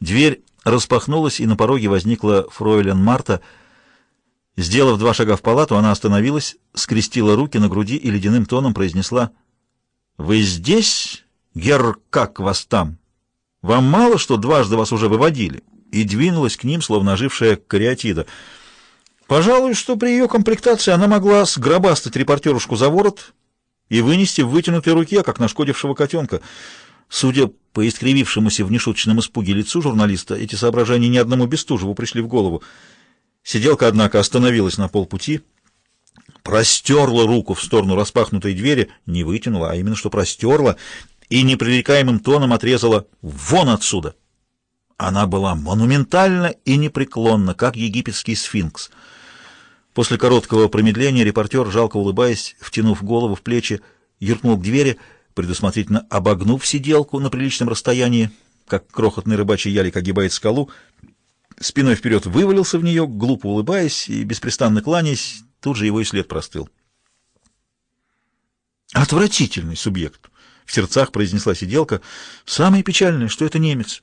Дверь распахнулась, и на пороге возникла фройлен Марта. Сделав два шага в палату, она остановилась, скрестила руки на груди и ледяным тоном произнесла «Вы здесь, герр, как вас там? Вам мало, что дважды вас уже выводили?» и двинулась к ним, словно ожившая кариатида. Пожалуй, что при ее комплектации она могла сгробастать репортерушку за ворот и вынести в вытянутой руке, как нашкодившего котенка. Судя по искривившемуся в нешуточном испуге лицу журналиста, эти соображения ни одному Бестужеву пришли в голову. Сиделка, однако, остановилась на полпути, простерла руку в сторону распахнутой двери, не вытянула, а именно что простерла, и непререкаемым тоном отрезала «Вон отсюда!». Она была монументальна и непреклонна, как египетский сфинкс. После короткого промедления репортер, жалко улыбаясь, втянув голову в плечи, юркнул к двери, предусмотрительно обогнув сиделку на приличном расстоянии, как крохотный рыбачий ялик огибает скалу, спиной вперед вывалился в нее, глупо улыбаясь и беспрестанно кланяясь, тут же его и след простыл. «Отвратительный субъект!» — в сердцах произнесла сиделка. «Самое печальное, что это немец».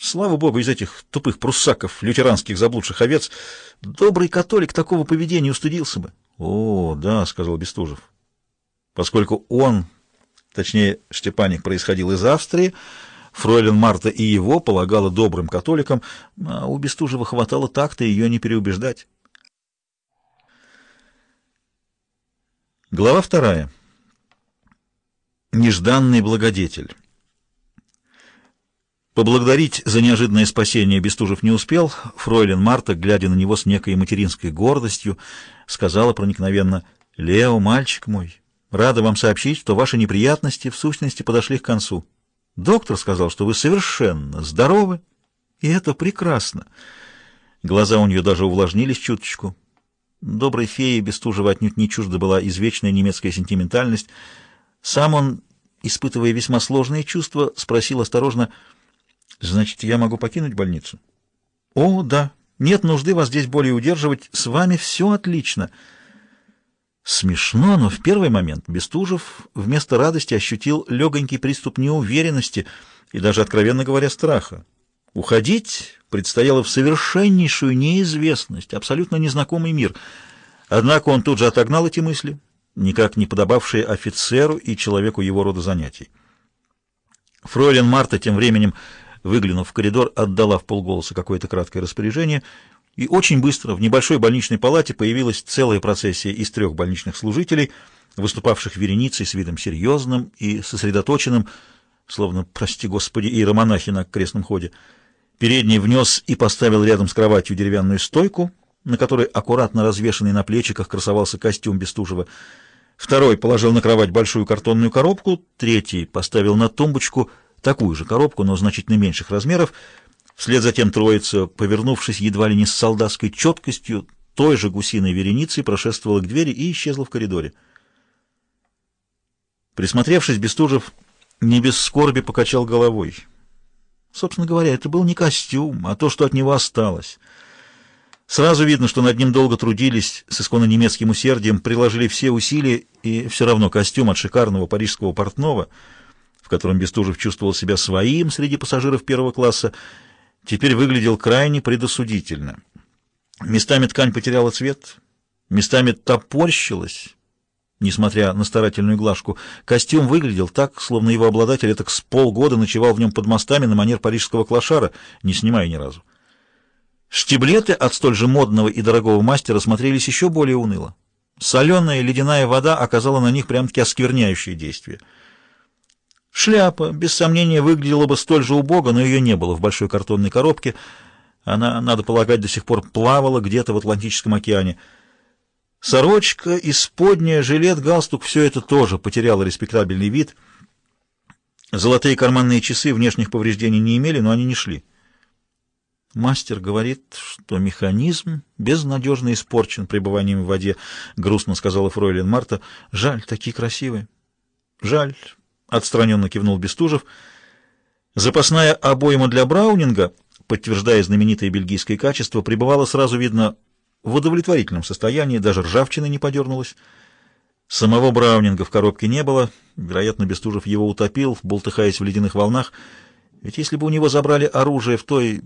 Слава богу, из этих тупых пруссаков, лютеранских заблудших овец, добрый католик такого поведения устыдился бы. — О, да, — сказал Бестужев. Поскольку он, точнее, Штепаник происходил из Австрии, фройлен Марта и его полагала добрым католиком, а у Бестужева хватало так-то ее не переубеждать. Глава вторая. Нежданный благодетель. Поблагодарить за неожиданное спасение Бестужев не успел. Фройлен Марта, глядя на него с некой материнской гордостью, сказала проникновенно, «Лео, мальчик мой, рада вам сообщить, что ваши неприятности в сущности подошли к концу. Доктор сказал, что вы совершенно здоровы, и это прекрасно». Глаза у нее даже увлажнились чуточку. Доброй феи Бестужева отнюдь не чужда была извечная немецкая сентиментальность. Сам он, испытывая весьма сложные чувства, спросил осторожно — Значит, я могу покинуть больницу? О, да. Нет нужды вас здесь более удерживать. С вами все отлично. Смешно, но в первый момент Бестужев вместо радости ощутил легонький приступ неуверенности и даже, откровенно говоря, страха. Уходить предстояло в совершеннейшую неизвестность, абсолютно незнакомый мир. Однако он тут же отогнал эти мысли, никак не подобавшие офицеру и человеку его рода занятий. Фройлен Марта тем временем выглянув в коридор, отдала в полголоса какое-то краткое распоряжение, и очень быстро в небольшой больничной палате появилась целая процессия из трех больничных служителей, выступавших вереницей с видом серьезным и сосредоточенным, словно, прости господи, иеромонахи на крестном ходе. Передний внес и поставил рядом с кроватью деревянную стойку, на которой аккуратно развешанный на плечиках красовался костюм Бестужева. Второй положил на кровать большую картонную коробку, третий поставил на тумбочку — такую же коробку, но значительно меньших размеров. Вслед за тем троица, повернувшись едва ли не с солдатской четкостью, той же гусиной вереницей прошествовала к двери и исчезла в коридоре. Присмотревшись, Бестужев не без скорби покачал головой. Собственно говоря, это был не костюм, а то, что от него осталось. Сразу видно, что над ним долго трудились, с исконно немецким усердием, приложили все усилия, и все равно костюм от шикарного парижского портного — в котором Бестужев чувствовал себя своим среди пассажиров первого класса, теперь выглядел крайне предосудительно. Местами ткань потеряла цвет, местами топорщилась, несмотря на старательную глажку. Костюм выглядел так, словно его обладатель так с полгода ночевал в нем под мостами на манер парижского клошара, не снимая ни разу. Штиблеты от столь же модного и дорогого мастера смотрелись еще более уныло. Соленая ледяная вода оказала на них прям-таки оскверняющее действие — Шляпа, без сомнения, выглядела бы столь же убого, но ее не было в большой картонной коробке. Она, надо полагать, до сих пор плавала где-то в Атлантическом океане. Сорочка, исподняя, жилет, галстук — все это тоже потеряло респектабельный вид. Золотые карманные часы внешних повреждений не имели, но они не шли. Мастер говорит, что механизм безнадежно испорчен пребыванием в воде, — грустно сказала фройлен Марта. Жаль, такие красивые. Жаль, Отстраненно кивнул Бестужев. Запасная обойма для Браунинга, подтверждая знаменитое бельгийское качество, пребывала сразу видно в удовлетворительном состоянии, даже ржавчина не подернулась. Самого Браунинга в коробке не было, вероятно, Бестужев его утопил, болтыхаясь в ледяных волнах. Ведь если бы у него забрали оружие в той